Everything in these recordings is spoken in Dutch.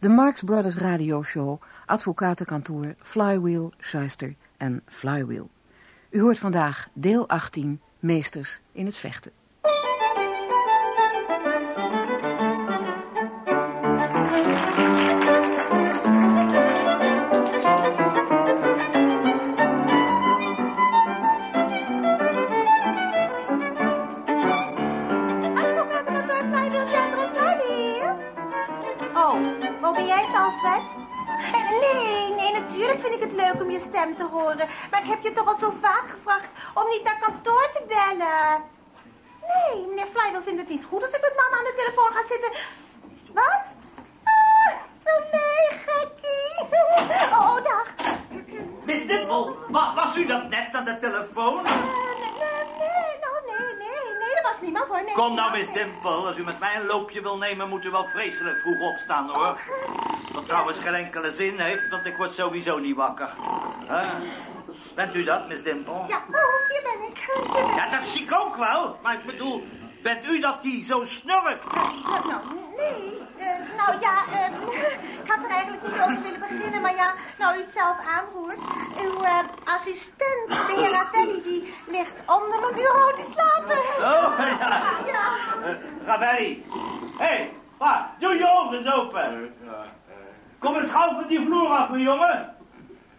De Marx Brothers radioshow, advocatenkantoor, Flywheel, Schuister en Flywheel. U hoort vandaag deel 18, Meesters in het Vechten. Stem te horen. Maar ik heb je toch al zo vaak gevraagd om niet naar kantoor te bellen. Nee, meneer Flywell vindt het niet goed als ik met mama aan de telefoon ga zitten. Wat? Ah, nee, gekkie. Oh, dag. Miss Dimple, was u dat net aan de telefoon? Uh, nee, nee, nou, nee, nee, nee, er was niemand hoor. Nee, Kom nou, Miss Dimple, als u met mij een loopje wil nemen, moet u wel vreselijk vroeg opstaan hoor. Oh. Wat trouwens geen enkele zin heeft, want ik word sowieso niet wakker. Bent u dat, Miss Dimple? Ja, oh, hier ben ik. Ja, dat zie ik ook wel. Maar ik bedoel, bent u dat die zo snurkt? nou, nou, nee. Uh, nou ja, uh, ik had er eigenlijk niet over willen beginnen, maar ja, nou u het zelf aanroert. Uw uh, assistent, de heer Ravelli, die ligt onder mijn bureau te slapen. Oh, ja. ja. Ravelli. Hé, hey, waar? Doe je ogen eens open. Kom eens gauw van die vloer af, mijn jongen.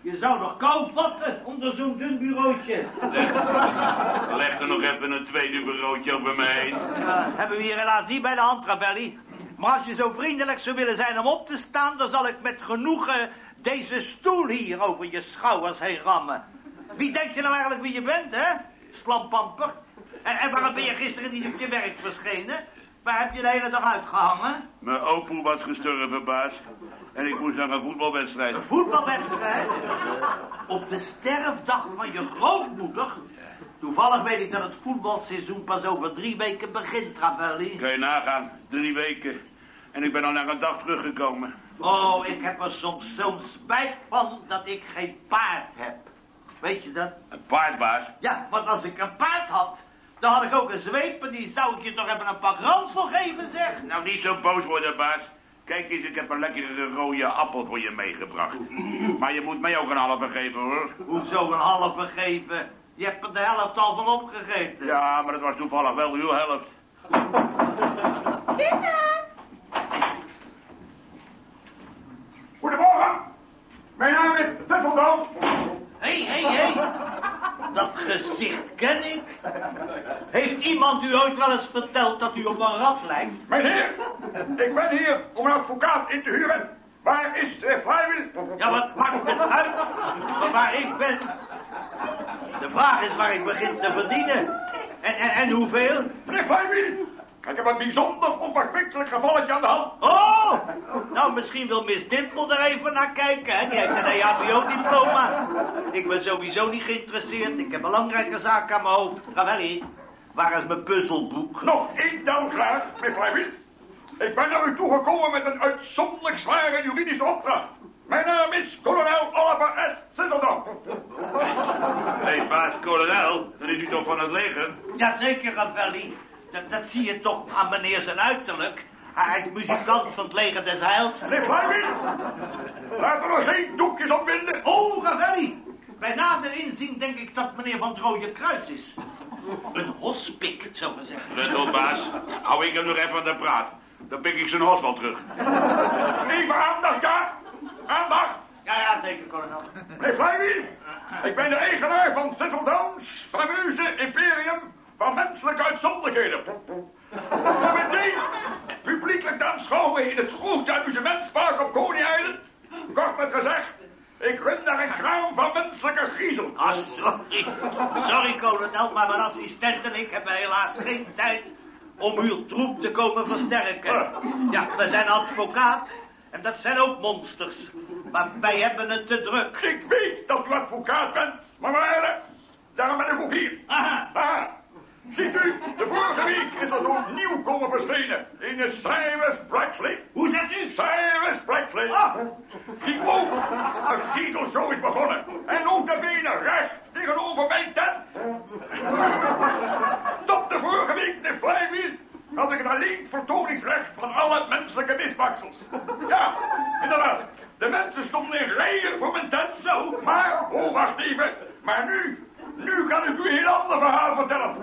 Je zou nog kou vatten onder zo'n dun bureautje. Leg, er nog even een tweede bureautje over me heen. hebben we hier helaas niet bij de hand, Ravelli. Maar als je zo vriendelijk zou willen zijn om op te staan... dan zal ik met genoegen deze stoel hier over je schouders heen rammen. Wie denk je nou eigenlijk wie je bent, hè? Slampamper. En, en waarom ben je gisteren niet op je werk verschenen? Waar heb je de hele dag uitgehangen? Mijn opoe was gestorven, baas. En ik moest naar een voetbalwedstrijd. Een voetbalwedstrijd? Op de sterfdag van je grootmoeder? Toevallig weet ik dat het voetbalseizoen pas over drie weken begint, Travelli. Kan je nagaan, drie weken. En ik ben al na een dag teruggekomen. Oh, ik heb er soms zo'n spijt van dat ik geen paard heb. Weet je dat? Een paardbaas? Ja, want als ik een paard had, dan had ik ook een zweep en die zou ik je toch even een pak ransel geven, zeg. Nou, niet zo boos worden, baas. Kijk eens, ik heb een lekkere rode appel voor je meegebracht. Maar je moet mij ook een halve geven, hoor. Hoezo een halve geven? Je hebt er de helft al van opgegeten. Ja, maar het was toevallig wel uw helft. Binnen! Goedemorgen. Mijn naam is Tusseldam. Hé, hé, hé. Dat gezicht ken ik. Heeft iemand u ooit wel eens verteld dat u op een rat lijkt? Meneer, ik ben hier om een advocaat in te huren. Waar is de vrijwillig? Ja, wat maakt het uit waar ik ben? De vraag is waar ik begin te verdienen. En, en, en hoeveel? Meneer Vrijwiel, ik heb een bijzonder onverkwikkelijk gevalletje aan de hand. Oh, nou misschien wil Miss Dimple er even naar kijken. Hè? Die heeft een EHBO-diploma. Ik ben sowieso niet geïnteresseerd. Ik heb belangrijke zaken aan mijn hoofd. Ravelli, waar is mijn puzzelboek? Nog één dan graag, meneer Vrijwiel. Ik ben naar u toegekomen met een uitzonderlijk zware juridische opdracht. Mijn naam is kolonel Oliver S. Sitterdam. Hé, hey, baas kolonel, dan is u toch van het leger? Jazeker, Ravelli. Dat, dat zie je toch aan meneer zijn uiterlijk. Hij is muzikant van het leger des Heils. Meneer Fleming, laten we geen doekjes op winden. Oh, Ravelli. Bij nader inzien denk ik dat meneer van het Rode Kruis is. Een hospik, zo gezegd. Let op, baas. Hou ik hem nog even aan de praat. Dan pik ik zijn hos wel terug. Even aandacht, ja? Aandacht. Ja, ja, zeker, kolonel. Meneer Fleming, ik ben de eigenaar van Sisseldowns, fameuze imperium van menselijke uitzonderlijkheden. Meteen publiekelijk aanschouwen in het grote amusementspark op Coney Island. Kort met gezegd, ik run naar een kraam van menselijke griezel. Ah, sorry. Sorry, kolonel, maar mijn assistent en ik hebben helaas geen tijd om uw troep te komen versterken. Ja, we zijn advocaat en dat zijn ook monsters. Maar wij hebben het te druk. Ik weet dat u advocaat bent, maar? Daarom ben ik ook hier. Aha. Aha. Ziet u, de vorige week is er zo'n nieuwkomer verschenen. In de Cyrus Brightsley. Hoe zit u? Cyrus Brightsley. Ah. Die ook een dieselshow is begonnen. En ook de benen recht tegenover mijn tent. Tot de vorige week, de flywheel, had ik het alleen vertoningsrecht van alle menselijke misbaksels. Ja, inderdaad. De mensen stonden in rijen voor mijn tent. Zo, maar, oh, wacht even. Maar nu nu kan ik u een heel ander verhaal vertellen.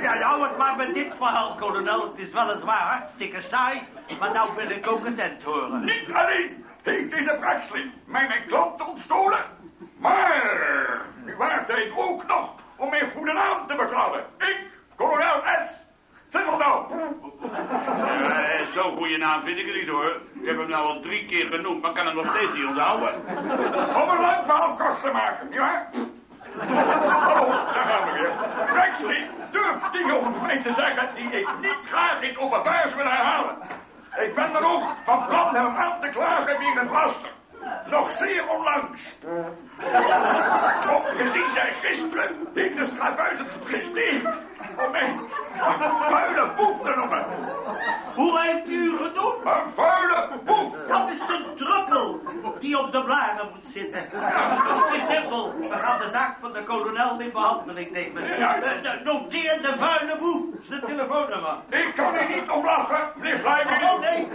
Ja, jou het maar met dit verhaal, kolonel. Het is weliswaar hartstikke saai, maar nou wil ik ook het end horen. Niet alleen heeft deze Braxley mij mijn klant ontstolen, maar nu waart hij ook nog om mijn goede naam te beklaggen. Ik, kolonel S. Silverdown. Eh, Zo'n goede naam vind ik het niet hoor. Ik heb hem nou al drie keer genoemd, maar kan hem nog steeds niet onthouden. Om een lang verhaal kort te maken, nietwaar? Hallo, daar gaan we weer. Braxley durft dingen over mij te zeggen die ik niet graag in openbaars wil herhalen. Ik ben dan ook van plan hem aan te klagen wegens laster. Nog zeer onlangs. Op gezien zij gisteren heeft de schavuit het gesteerd om een vuile boef te noemen. Hoe heeft u genoemd? Een vuile boef. Dat is de druppel die op de blaren moet zitten. Meneer Dippel, we gaan de zaak van de kolonel in behandeling nemen. Ja. Eh, eh, Noteer de vuile boef, zijn telefoonnummer. Ik kan er niet om lachen, meneer Vlijming. Oh nee.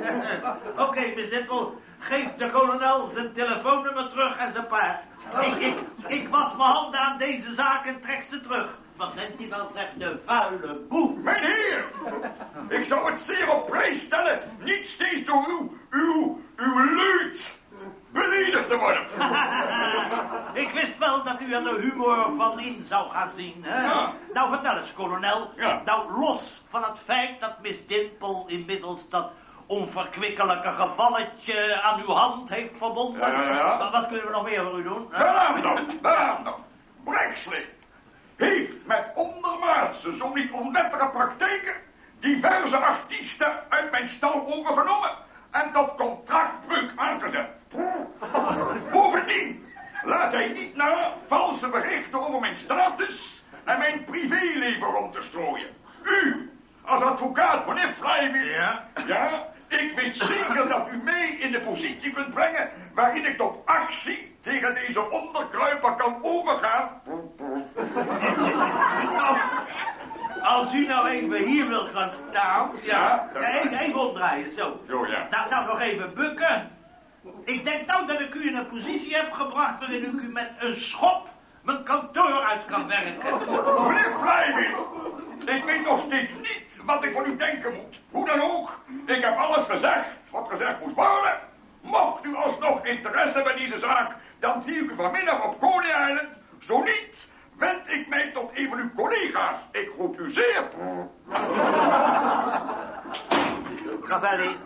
Oké, Miss Dippel, geef de kolonel zijn telefoonnummer terug en zijn paard. Ik, ik, ik was mijn handen aan deze zaak en trek ze terug. Wat bent wel, zegt de vuile boef. Mijn heer, ik zou het zeer op prijs stellen niet steeds door uw, uw, uw luid beledigd te worden. Ik wist wel dat u er de humor van in zou gaan zien. Hè? Ja. Nou, vertel eens, kolonel. Ja. Nou, los van het feit dat Miss Dimple inmiddels dat onverkwikkelijke gevalletje aan uw hand heeft verbonden. Ja, ja, ja. Wat, kunnen we nog meer voor u doen? Waaraan dan, dan? Heeft met ondermaatse, zo niet onwettige praktijken diverse artiesten uit mijn stal overgenomen en tot contractbreuk aangezet. Bovendien laat hij niet na valse berichten over mijn status en mijn privéleven rond te strooien. U, als advocaat, meneer Flywheel, Ja? ja, ik weet zeker dat u mij in de positie kunt brengen waarin ik tot actie tegen deze onderkruiper kan overgaan. Nou, als u nou even hier wil gaan staan. Ja. Even, even omdraaien, zo. Zo, ja. Nou, nou nog even bukken. Ik denk nou dat ik u in een positie heb gebracht waarin ik u met een schop mijn kantoor uit kan werken. Meneer ik weet nog steeds niet wat ik van u denken moet. Hoe dan ook, ik heb alles gezegd wat gezegd moest worden. Mocht u alsnog interesse hebben in deze zaak, dan zie ik u vanmiddag op Coney Island. Zo niet, wend ik mij tot een van uw collega's. Ik groet u zeer. Ravelli,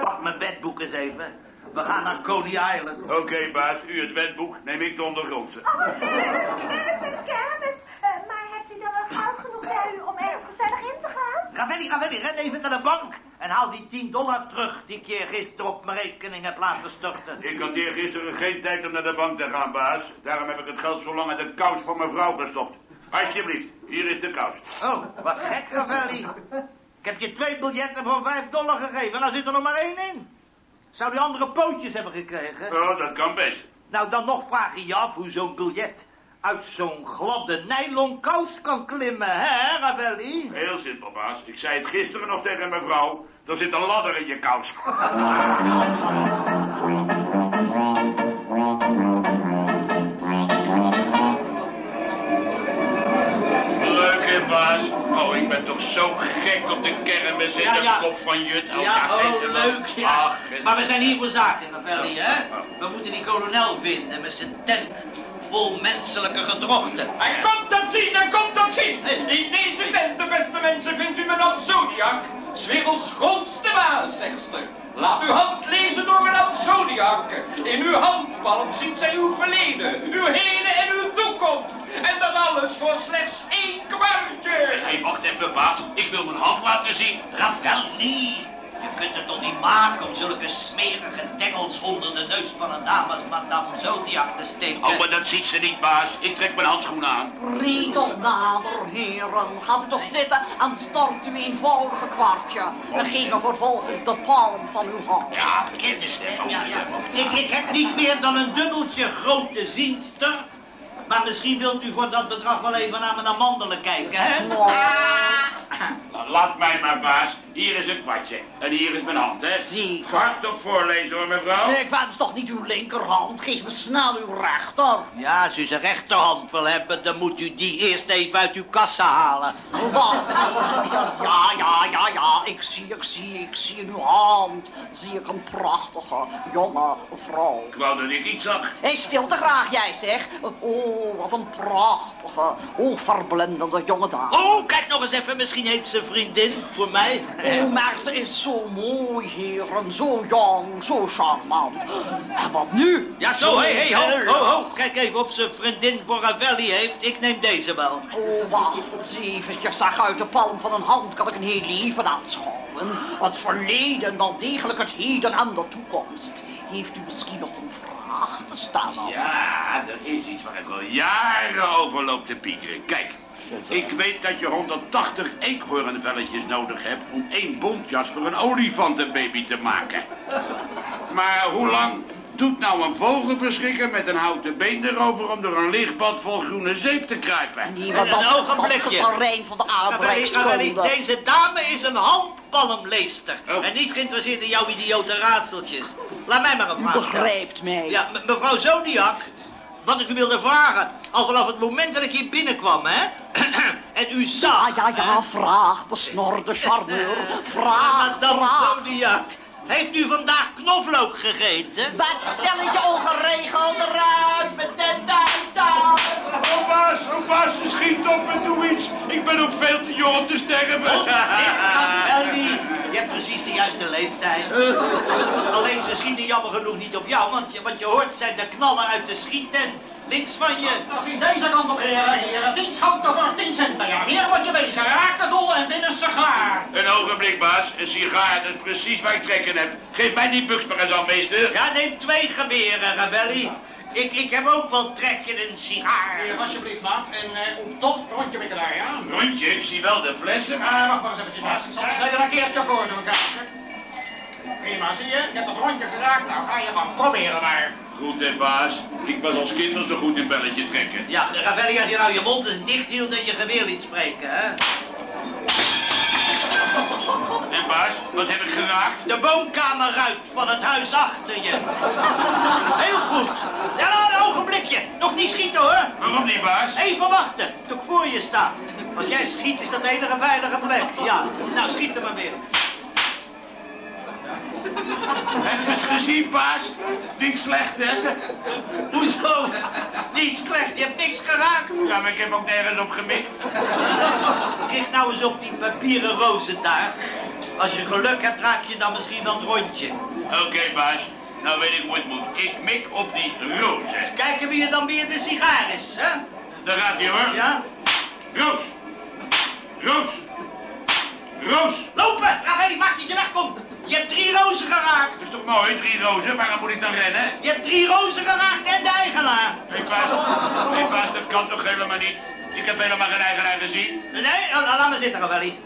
pak mijn bedboek eens even. We gaan naar Coney Island. Oké, baas, u het wetboek, neem ik de ondergrondse. Oh, heerlijk met de kermis. Eh, maar hebt u dan wel geld genoeg bij u om ergens gezellig in te gaan? Ravelli, Ravelli, ren even naar de bank. En haal die 10 dollar terug die ik je gisteren op mijn rekening heb laten storten. Ik had hier gisteren geen tijd om naar de bank te gaan, baas. Daarom heb ik het geld zo lang in de kous van mijn vrouw gestopt. Alsjeblieft, hier is de kous. Oh, wat gek, Ravelli. Ik heb je twee biljetten voor 5 dollar gegeven en nou zit er nog maar één in. Zou die andere pootjes hebben gekregen? Oh, dat kan best. Nou, dan nog vraag je je af hoe zo'n biljet uit zo'n gladde nylon kous kan klimmen, hè, Ravelli? Heel simpel, baas. Ik zei het gisteren nog tegen mijn vrouw. Er zit een ladder in je kous. Leuk, hè, baas? Oh, ik ben toch zo gek op de kermis in Ja, de ja. kop van Jut. Oh, Ja, oh, leuk, ja. Ach, Maar we zijn hier voor zaken, Ravelli, hè? We moeten die kolonel vinden met zijn tent vol menselijke gedrochten. Hij komt dat zien, hij komt dat zien. In deze tent, de beste mensen, vindt u Madame Zodiac. 's werelds grootste baas, zegt ze. Laat uw hand lezen door Madame Zodiac. In uw handpalm ziet zij uw verleden, uw heden en uw toekomst. En dat alles voor slechts één kwartje. Hé, wacht even, baas. Ik wil mijn hand laten zien. Ravelli, je kunt het toch niet maken om zulke smerige tengels onder de neus van een dame als Madame Zodiac te steken? Oh, maar dat ziet ze niet, baas. Ik trek mijn handschoenen aan. Riet toch nader, heren. Gaat u toch zitten en stort uw eenvoudige kwartje. We geven vervolgens de palm van uw hand. Ja, bekende stem. Ja, ja. Ik, ik heb niet meer dan een dubbeltje grote zienster. Maar misschien wilt u voor dat bedrag wel even naar mijn amandelen kijken, hè? Nou, Laat mij maar, baas. Hier is een kwartje. En hier is mijn hand, hè? Zie. Hardop voorlezen, hoor, mevrouw. Ik wens toch niet uw linkerhand. Geef me snel uw rechter. Ja, als u zijn rechterhand wil hebben, dan moet u die eerst even uit uw kassa halen. Wat? Ja, ja, ja, ja. Ik zie, ik zie, ik zie in uw hand. Zie ik een prachtige, jonge vrouw. Ik wou dat ik iets zag. Hé, stilte graag jij zeg. Oh, wat een prachtige, oogverblindende jonge dame. Oh, kijk nog eens even, misschien heeft ze vriendin voor mij. Oh, maar ze is zo mooi, heren. Zo jong, zo charmant. En wat nu? Ja, zo, hé, hé, ho, ho, ho. Kijk even of ze vriendin voor Ravelli heeft. Ik neem deze wel. Oh, wacht eens eventjes. Zeg, uit de palm van een hand kan ik een heel leven aanschouwen. Het verleden, wel degelijk het heden en de toekomst. Heeft u misschien nog een vraag te stellen? Ja, er is iets waar ik al jaren over loop te piekeren. Kijk, ik weet dat je 180 eekhoornvelletjes nodig hebt om één bontjas voor een olifantenbaby te maken. Maar hoe lang doet nou een vogelverschrikker met een houten been erover om door een lichtbad vol groene zeep te kruipen? Nee, En wat een dat, dat is ogenblikje. het terrein van de aardrijkskunde. deze dame is een handpalmleester. Oh. En niet geïnteresseerd in jouw idiote raadseltjes. Laat mij maar een U vraag stellen. begrijpt mij. Ja, me- mevrouw Zodiac, wat ik u wilde vragen, al vanaf het moment dat ik hier binnenkwam, hè, en u zag... Ja, ja, ja, vraag, besnorde charmeur. Vraag, Madame vraag. Zodiac, heeft u vandaag knoflook gegeten? Wat stel je ongeregeld eruit met de data? Oh, baas, oh, baas, schiet op en doe iets. Ik ben ook veel te jong om te sterven. Ellie, je hebt precies de juiste leeftijd. Alleen ze schieten jammer genoeg niet op jou, want je, wat je hoort zijn de knallen uit de schiettent. Links van je. Als u deze kant op, heren, heren. Tien schoten voor tien cent per jaar. Hier wordt je wezen. Raak de doel en win een sigaar. Een ogenblik, baas. Een sigaar, dat is precies waar ik trek in heb. Geef mij die buks maar eens aan, meester. Ja, neem twee geweren, Ravelli. Ik, ik heb ook wel trek in een sigaar. Hier, alsjeblieft, maat. En eh, op tot rondje met daar, ja? Rondje, ik zie wel de flessen. Ah, wacht maar eens even, baas. Ik zal het er een keertje voor doen, kaartje. Prima, zie je? Je hebt het rondje geraakt. Nou, ga je maar proberen maar. Goed, hè, baas. Ik was als kind al zo goed in belletje trekken. Ja, Ravelli, als je nou je mond eens dicht hield en je geweer liet spreken, hè. En baas, wat heb ik geraakt? De woonkamerruit van het huis achter je. Heel goed. Ja, nou, een ogenblikje. Nog niet schieten, hoor. Waarom niet, baas? Even wachten, tot ik voor je sta. Als jij schiet, is dat de enige veilige plek. Ja, nou, schiet er maar weer. Heb je het gezien, baas? Niet slecht, hè? Hoezo? Niet slecht, je hebt niks geraakt. Ja, maar ik heb ook nergens op gemikt. Richt nou eens op die papieren rozen daar. Als je geluk hebt, raak je dan misschien wel een rondje. Oké, baas. Nou weet ik hoe het moet. Ik mik op die roos, hè. Kijken wie er dan weer de sigaar is, hè? Daar gaat hij, hoor. Ja? Roos. Roos. Roos. Lopen! Ravelli, maak dat je wegkomt. Je hebt drie rozen geraakt. Dat is toch mooi, drie rozen? Waarom moet ik dan rennen? Je hebt drie rozen geraakt en de eigenaar. Hé, baas. Hé, baas, dat kan toch helemaal niet? Ik heb helemaal geen eigenaar gezien. Nee, laat me zitten, Ravelli.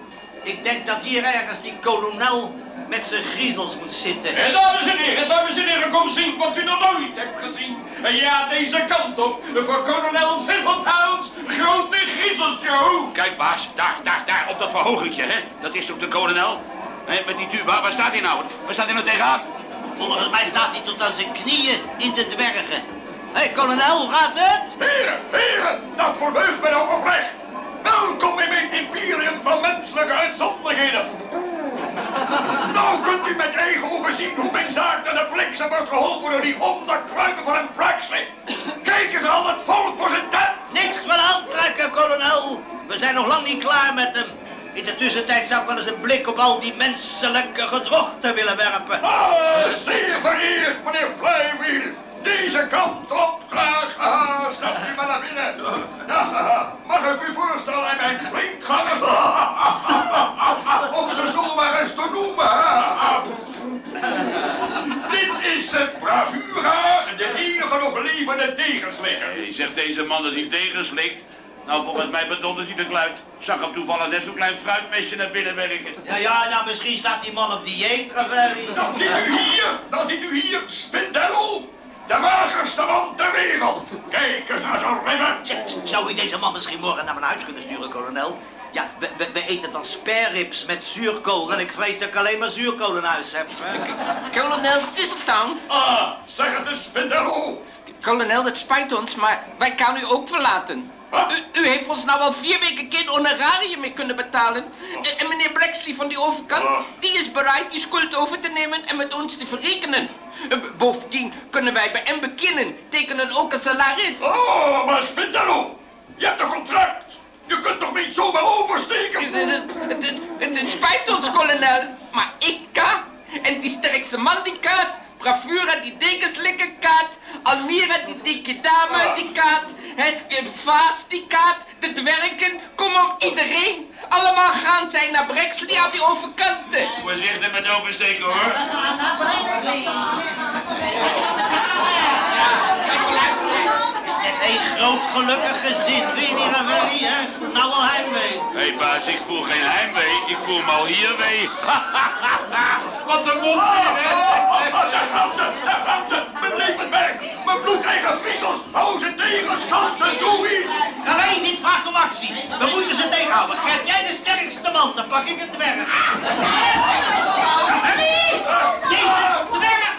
Ik denk dat hier ergens die kolonel met zijn griezels moet zitten. En dames en heren, dames en heren, kom zien wat u nog nooit hebt gezien. En ja, deze kant op, voor kolonel Sizzletowns, grote griezelshow. Kijk, baas, daar, daar, daar, op dat verhogingje, hè? Dat is toch de kolonel? Hé, met die tuba, waar staat hij nou? Waar staat hij nou tegenaan? Volgens mij staat hij tot aan zijn knieën in de dwergen. Hé, hey, kolonel, hoe gaat het? Heren, heren, dat verheugt mij ook oprecht. Welkom in mijn imperium van menselijke uitzonderheden. Nou kunt u met eigen ogen zien hoe mijn zaak naar de bliksem wordt geholpen door die onderkruipen van een prakslee. Kijk eens al het volk voor zijn tent. Niks van aantrekken, kolonel. We zijn nog lang niet klaar met hem. In de tussentijd zou ik wel eens een blik op al die menselijke gedrochten willen werpen. Ah, zeer vereerd, meneer Flywheel. Deze kant op, graag. Ah, stapt u maar naar binnen. Mag ik u voorstellen aan mijn vriendgangers? Om ze zo maar eens te noemen. Dit is het Bravura, de enige nog levende tegenslikker. Hé, zegt deze man dat hij tegenslikt. Nou, volgens mij bedondert hij de kluit. Ik zag hem toevallig net zo'n klein fruitmesje naar binnen werken. Ja, ja, nou misschien staat die man op dieet, Ravelli. Dan ziet u hier, dan ziet u hier Spindello. De magerste man ter wereld. Kijk eens naar zo'n ribben. Zeg, Zou u deze man misschien morgen naar mijn huis kunnen sturen, kolonel? Ja, we, we, we eten dan spareribs met zuurkool en ik vrees dat ik alleen maar zuurkool in huis heb. hè. Kolonel Tisseltown. Ah, zeg het eens, Spindello. Kolonel, het spijt ons, maar wij gaan u ook verlaten. U, u heeft ons nou al vier weken geen honorarium meer kunnen betalen. En, en meneer Brexley van die overkant, Oh. die is bereid die schuld over te nemen en met ons te verrekenen. Eh, Bovendien kunnen wij bij hem beginnen, tekenen ook een salaris. Oh, maar Spindello, je hebt een contract. Je kunt toch niet zomaar oversteken? Het- het- het spijt ons, kolonel, maar ik kan. En die sterkste man die kaart, Bravura die dekenslikker kaart, Almira die dikke dame die kaart, het Vaas die kaart, de dwergen, kom op iedereen. Allemaal gaan zij naar Brexley aan die overkanten. Voorzichtig met oversteken hoor. Een groot gelukkig gezin, weet je niet, Ravelli, hè? Nou wel heimwee. Hé hey, baas, ik voel geen heimwee. Ik voel me al hier wee. Wat een mond hier, hè? Oh, daar gaan ze, daar gaan ze. Mijn mijn bloedeigen griezels. Hou ze tegen, ze, doe iets. Ravelli, dit vraagt om actie. We moeten ze tegenhouden. Grijp jij de sterkste man, dan pak ik het dwerg. Deze dwerg!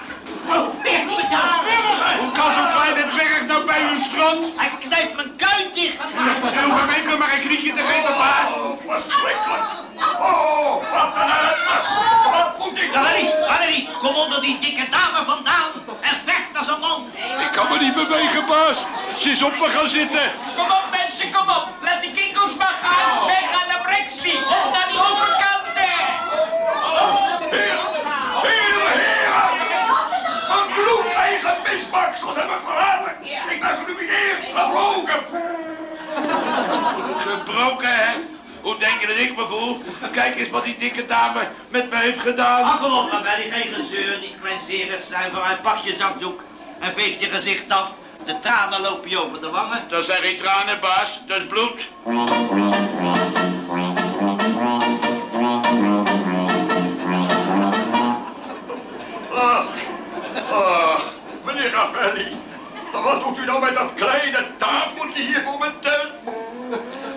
Oh, weg met jou, dwerg! Hoe kan zo'n kleine dwerg nou bij uw strand? Hij knijpt mijn kuit dicht. En hoef hem enkel maar een knietje te geven, baas. Oh, verschrikkelijk. Oh, wat een. Wat moet ik kom onder die dikke dame vandaan en vecht als een man. Ik kan me niet bewegen, baas. Ze is op me gaan zitten. Kom op mensen, kom op. Laat die kinkels maar gaan. Wij gaan naar Brexley, naar die overkanten. Gebroken. Gebroken, hè? Hoe denk je dat ik me voel? Kijk eens wat die dikke dame met me heeft gedaan. Ach, kom op, Ravelli, geen gezeur, niet kleinzerig zijn. Vooruit, pak je zakdoek en veeg je gezicht af. De tranen lopen je over de wangen. Dat zijn geen tranen, baas. Dat is bloed. Ah, ah, meneer Ravelli. Wat doet u nou met dat kleine tafeltje hier voor mijn tuin?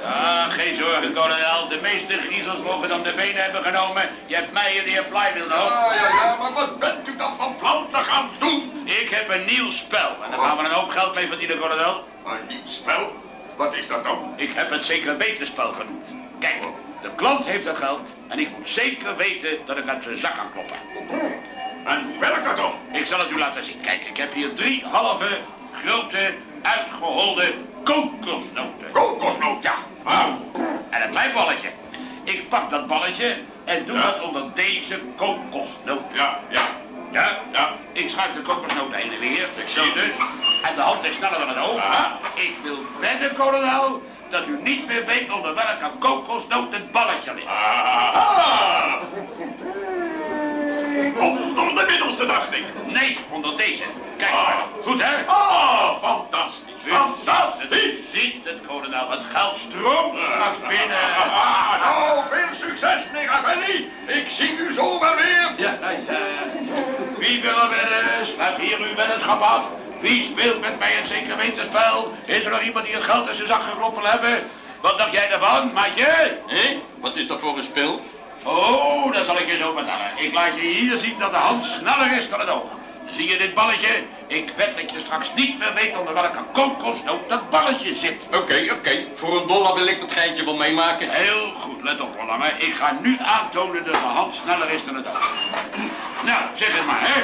Ah, geen zorgen, kolonel. De meeste griezels mogen dan de benen hebben genomen. Je hebt mij en de heer Flywheel nog. Ah, ja, ja, maar wat bent u dan van plan te gaan doen? Ik heb een nieuw spel. En daar gaan we een hoop geld mee verdienen, kolonel. Een nieuw spel? Wat is dat dan? Ik heb het zeker weten spel genoemd. Kijk, de klant heeft het geld. En ik moet zeker weten dat ik uit zijn zak kan kloppen. En hoe werkt dat dan? Ik zal het u laten zien. Kijk, ik heb hier drie halve, grote, uitgeholde kokosnoten. Kokosnoot, Ja. Ah, En een klein balletje. Ik pak dat balletje en doe Ja. dat onder deze kokosnoot. ja, ja. Ja, Ja. Ik schuif de kokosnoot heen en weer. Ik zie Zo het. dus. En de hand is sneller dan het oog. Ja. Ik wil wedden, kolonel, dat u niet meer weet onder welke kokosnoot het balletje ligt. Ah. Onder de middelste, dacht ik. Nee, onder deze. Kijk Ah. maar. Goed, hè? Oh, fantastisch. U Fantastisch. ziet het, ziet het, kolonel. Het geld stroomt straks binnen. Ah, nou, veel succes, meneer Ravelli. Ik zie u zo wel weer. Ja, ja, ja. Wie wil er wedden? Sluit hier uw weddenschap af. Wie speelt met mij een zeker weten spel? Is er nog iemand die het geld in zijn zak wil hebben? Wat dacht jij daarvan, maatje? Hé, wat is dat voor een spel? Oh, dat zal ik je zo vertellen. Ik laat je hier zien dat de hand sneller is dan het oog. Zie je dit balletje? Ik wed dat je straks niet meer weet onder welke kokosnoot dat balletje zit. Oké, oké. Voor een dollar wil ik dat geintje wel meemaken. Heel goed, let op, Verlangen. Ik ga nu aantonen dat de hand sneller is dan het oog. Nou, zeg het maar, hè.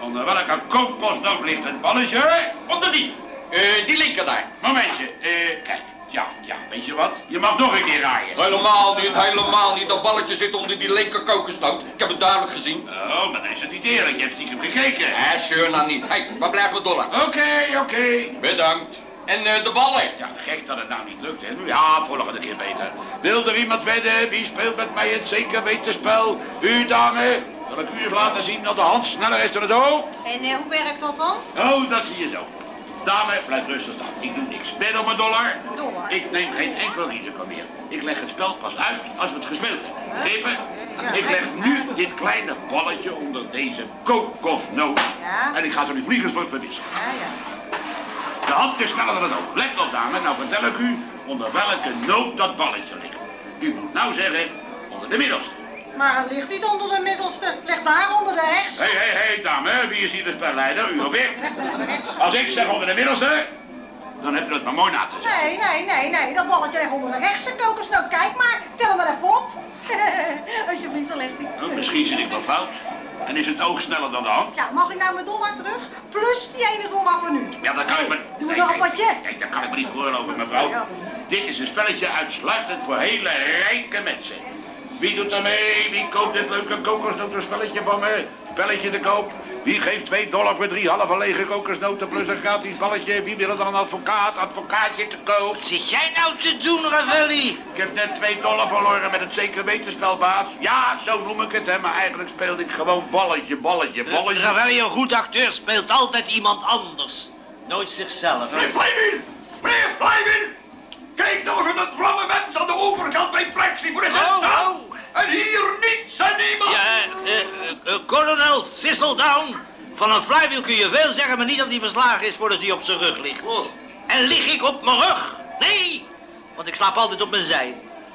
Onder welke kokosnoot ligt het balletje? Onder die. Eh, die linker daar. Momentje, eh, kijk. Ja, ja, weet je wat? Je mag nog een keer raaien. Helemaal niet, helemaal niet. Dat balletje zit onder die linker kokosnoot. Ik heb het duidelijk gezien. Oh, maar dan is het niet eerlijk. Je hebt stiekem gekeken. Eh, zeur nou niet. Hé, hey, waar blijft mijn dollar? Oké, oké. Bedankt. En eh, de ballen? Ja, gek dat het nou niet lukt, hè. Ja, volgende keer beter. Wil er iemand wedden? Wie speelt met mij het zeker weten spel? U, dame? Zal ik u eens laten zien dat de hand sneller is dan het oog? En eh, hoe werkt dat dan? Oh, dat zie je zo. Dame, blijf rustig staan. Ik doe niks. Ben op een dollar? Dollar? Ik neem geen enkel risico meer. Ik leg het spel pas uit als we het gespeeld hebben. Begrepen? Ik leg nu dit kleine balletje onder deze kokosnoot. Ja. En ik ga zo die vliegensvlucht verwissen. Ja, ja. De hand is sneller dan het oog. Let op, dame. Nou vertel ik u onder welke noot dat balletje ligt. U moet nou zeggen, onder de middelste. Maar het ligt niet onder de middelste. Het ligt daar onder de rechts. Hé, hé, hé, dame. Wie is hier de spelleider? U of ik? Als ik zeg onder de middelste, dan heb je het maar mooi na te zeggen. Nee, nee, nee, nee. Dat balletje ligt onder de rechtse kokosnoot. Kijk maar. Tel hem maar even op. Alsjeblieft, dan ligt hij. Nou, misschien zit ik wel fout. En is het oog sneller dan de hand? Ja, mag ik nou mijn dollar terug? Plus die ene dollar voor nu. Ja, dat kan ik me... Doe Nee, nog een potje. Nee, dat kan ik me niet veroorloven, mevrouw. Dit is een spelletje uitsluitend voor hele rijke mensen. Wie doet er mee? Wie koopt dit leuke kokosnotenspelletje van me? Spelletje te koop. Wie geeft 2 dollar voor drie halve lege kokosnoten plus een gratis balletje? Wie wil er dan een advocaat? Advocaatje te koop. Zit jij nou te doen, Ravelli? Ik heb net 2 dollar verloren met het zeker weten spelbaas. Ja, zo noem ik het, hè. Maar eigenlijk speelde ik gewoon balletje, balletje, balletje. Ravelli, een goed acteur, speelt altijd iemand anders. Nooit zichzelf. hè? Meneer Fleming! Meneer Fleming! Kijk nou eens dat vlamme mens aan de overkant bij Plexi voor het Oh, staan. oh. En hier niets en niemand. Ja, eh, eh, eh, kolonel Thistledown. Van een flywheel kun je veel zeggen, maar niet dat hij verslagen is voordat hij op zijn rug ligt. En lig ik op mijn rug? Nee, want ik slaap altijd op mijn zij.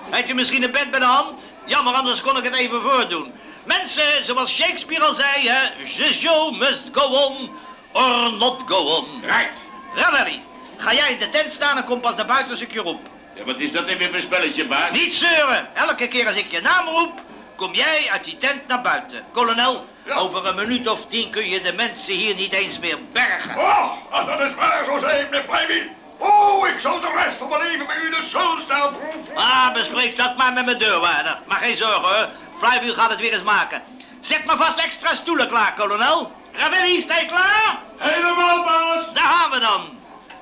Heeft u misschien een bed bij de hand? Jammer, anders kon ik het even voordoen. Mensen, zoals Shakespeare al zei, hè, the show must go on or not go on. Right. Ravelli, ga jij in de tent staan en kom pas naar buiten als ik je roep. Ja, wat is dat nou weer voor spelletje, baas? Niet zeuren. Elke keer als ik je naam roep, kom jij uit die tent naar buiten. Kolonel, Ja. over een minuut of tien kun je de mensen hier niet eens meer bergen. Oh, als dat is waar zo zijn, meneer Fleming. Oh, ik zal de rest van mijn leven bij u in de zon staan. Ah, bespreek dat maar met mijn deurwaarder. Maar geen zorgen hoor, Flywheel gaat het weer eens maken. Zet maar vast extra stoelen klaar, kolonel. Ravelli, sta je klaar? Helemaal, baas. Daar gaan we dan.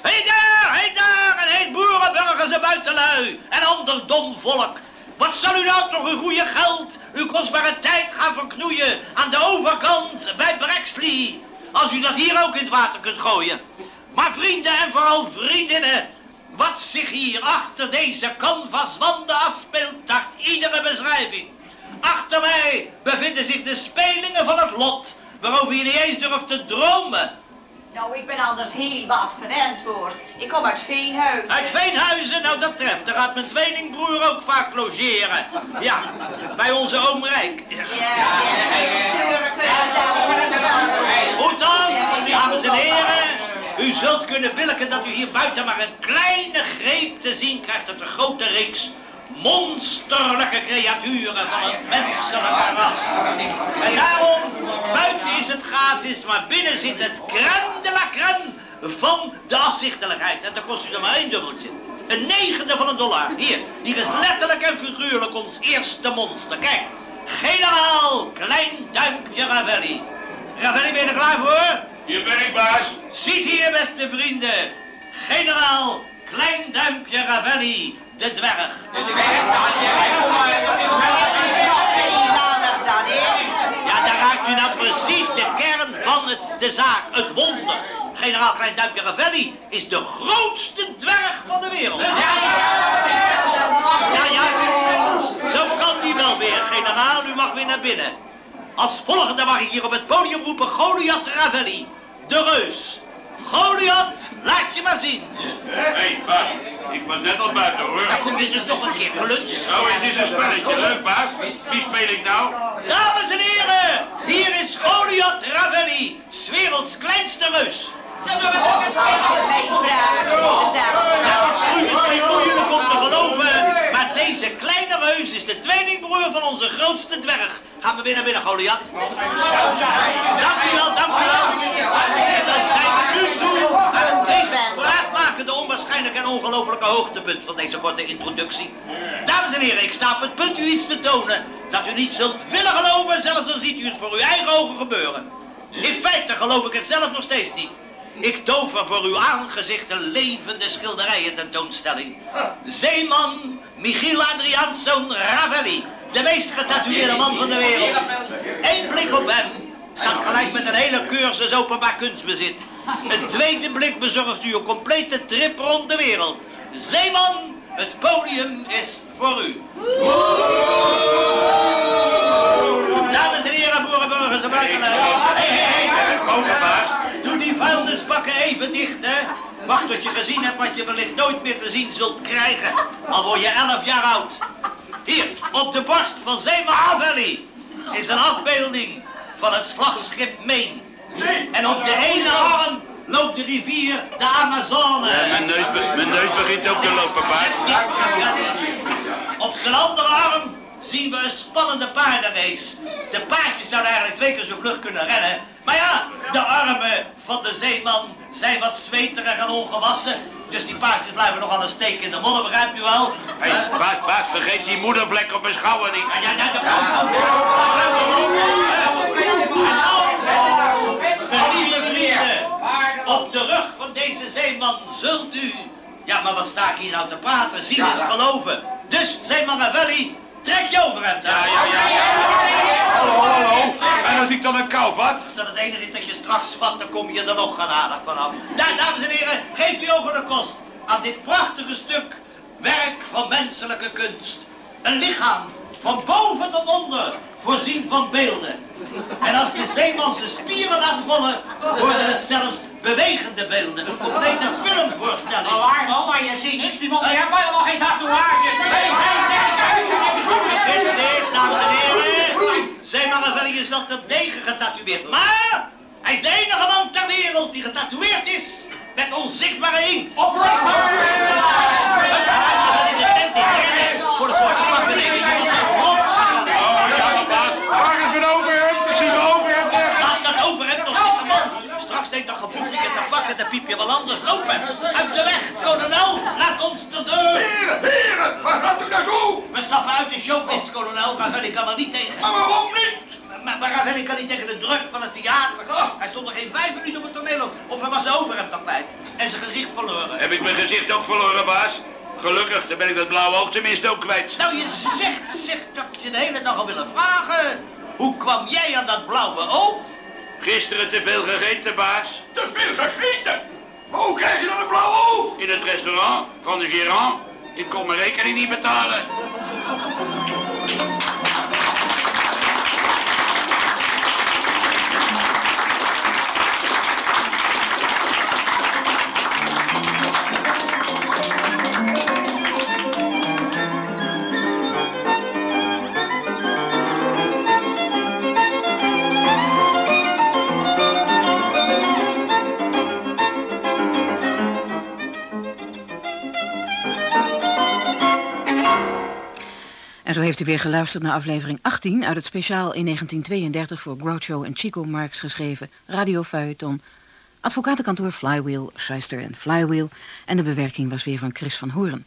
Hé daar, hé daar, en heet boeren, burgers en buitenlui en ander dom volk. Wat zal u nou toch uw goede geld, uw kostbare tijd gaan verknoeien aan de overkant bij Brexley? Als u dat hier ook in het water kunt gooien. Maar vrienden en vooral vriendinnen, wat zich hier achter deze canvaswanden afspeelt, dacht iedere beschrijving. Achter mij bevinden zich de spelingen van het lot, waarover je niet eens durft te dromen. Nou, ik ben anders heel wat verwend hoor. Ik kom uit Veenhuizen. Uit Veenhuizen, nou dat treft. Daar gaat mijn tweelingbroer ook vaak logeren. Ja, bij onze oom Rijk. Ja, ja, Goed dan, dames en heren. U zult kunnen billiken dat u hier buiten maar een kleine greep te zien krijgt uit de grote reeks monsterlijke creaturen van het menselijke ras. En daarom, buiten is het gratis, maar binnen zit het crème de la crème van de afzichtelijkheid. En dat kost u er maar één dubbeltje. Een negende van een dollar. Hier, hier is letterlijk en figuurlijk ons eerste monster. Kijk, generaal Klein Duimpje Ravelli. Ravelli, ben je er klaar voor? Hier ben ik, baas. Ziet hier, beste vrienden. Generaal Klein Duimpje Ravelli, de dwerg. Ja, daar raakt u nou precies de kern van het, de zaak, het wonder. Generaal Klein Duimpje Ravelli is de grootste dwerg van de wereld. Ja, ja, zo kan die wel weer, generaal. U mag weer naar binnen. Als volgende mag ik hier op het podium roepen Goliath Ravelli, de reus. Goliath, laat je maar zien. Hé, hey, baas. Ik was net al buiten, hoor. Dan kom je dus nog een keer kluns. Nou, het is een spelletje. Leuk, baas. Wie speel ik nou? Dames en heren, hier is Goliath Ravelli, 's werelds kleinste reus. U misschien moeilijk om te geloven, maar deze kleine reus is de tweelingbroer van onze grootste dwerg. Gaan we weer naar binnen, Goliath. Dank u wel, dank u wel. En dan zijn we nu toe aan het meest spraakmakende, onwaarschijnlijke en ongelofelijke hoogtepunt van deze korte introductie. Dames en heren, ik sta op het punt u iets te tonen dat u niet zult willen geloven, zelfs dan ziet u het voor uw eigen ogen gebeuren. In feite geloof ik het zelf nog steeds niet. Ik tover voor uw aangezicht een levende schilderijen tentoonstelling. Zeeman Michiel Adriaansson Ravelli, de meest getatoeëerde man van de wereld. Eén blik op hem Staat gelijk met een hele cursus openbaar kunstbezit. Een tweede blik bezorgt u een complete trip rond de wereld. Zeeman, het podium is voor u. Dames en heren, boerenburgers en buitenlui. Hé, hé, hé. Doe die vuilnisbakken even dicht, hè. Wacht tot je gezien hebt wat je wellicht nooit meer te zien zult krijgen. Al word je elf jaar oud. Hier, op de borst van Zeeman Valley is een afbeelding van het slagschip Maine. En op de ene arm loopt de rivier de Amazone. Mijn neus, mijn neus begint ook te lopen, paard. Op zijn andere arm zien we een spannende paardenrace. De paardjes zouden eigenlijk twee keer zo vlug kunnen rennen. Maar ja, de armen van de zeeman zijn wat zweterig en ongewassen. Dus die paardjes blijven nog aan een steek in de modder, begrijpt u wel? Hé, hey, baas, baas, vergeet die moedervlek op mijn schouder niet. Ja, ja, ja, dat Lieve vrienden, op de rug van deze zeeman zult u... Ja, maar wat sta ik hier nou te praten? Zien is geloven. Dus, zeeman Ravelli, trek je overhemd Ja, aan. ja, ja, ja. Hallo, hallo. En als ik dan een kou vat? Als dat het enige is dat je straks vat, dan kom je er nog genadig vanaf. Daar, dames en heren, geeft u over de kost aan dit prachtige stuk werk van menselijke kunst. Een lichaam van boven tot onder, voorzien van beelden. En als de zeeman zijn spieren laat rollen, worden het zelfs bewegende beelden. Een complete filmvoorstelling. waar, man, maar je ziet niks. Die man die heeft helemaal geen tatoeages. Nee, dames en heren. Zeeman Ravelli is wel terdege getatoeëerd, maar hij is de enige man ter wereld die getatoeëerd is met onzichtbare inkt. in de tent in rennen voor de soort pakken nemen. Je moet zijn vlot. Oh, ja, maar baas. Waar is mijn overhemd? Ik zie mijn overhemd nergens. Laat dat over hebt nog zitten man. Straks denkt dat geboefje te pakken, dan piep je wel anders lopen. Uit de weg, kolonel, laat ons de deur. Heren, heren, waar gaat u naartoe? We stappen uit de showbiz, kolonel. Ravelli kan er niet tegen. Maar waarom niet? Maar, maar Ravelli kan niet tegen de druk van het theater. Hij stond er geen vijf minuten op het toneel op. Of hij was zijn overhemd al kwijt. En zijn gezicht verloren. Heb ik mijn gezicht ook verloren, baas? Gelukkig, dan ben ik dat blauwe oog tenminste ook kwijt. Nou, je zegt, zegt dat ik je de hele dag al willen vragen. Hoe kwam jij aan dat blauwe oog? Gisteren te veel gegeten, baas. Te veel gegeten. Maar hoe krijg je dan een blauwe oog? In het restaurant van de gérant. Ik kon mijn rekening niet betalen. Heeft u weer geluisterd naar aflevering 18 uit het speciaal in 1932 voor Groucho en Chico Marx geschreven radiofeuilleton Advocatenkantoor Flywheel, Schuister en Flywheel en de bewerking was weer van Chris van Hoorn.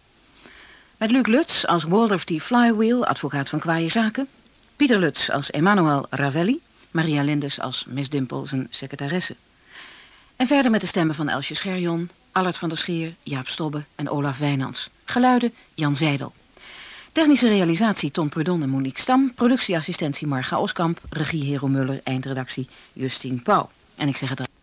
Met Luc Lutz als Waldorf T. Flywheel, advocaat van kwaaie zaken, Pieter Lutz als Emmanuel Ravelli, Maria Lindes als Miss Dimpel, zijn secretaresse. En verder met de stemmen van Elsje Scherjon, Allard van der Scheer, Jaap Stobbe en Olaf Wijnands. Geluiden Jan Zijdel. Technische realisatie Tom Prudon en Monique Stam. Productieassistentie Marga Oskamp. Regie Hero Muller. Eindredactie Justine Pauw. En ik zeg het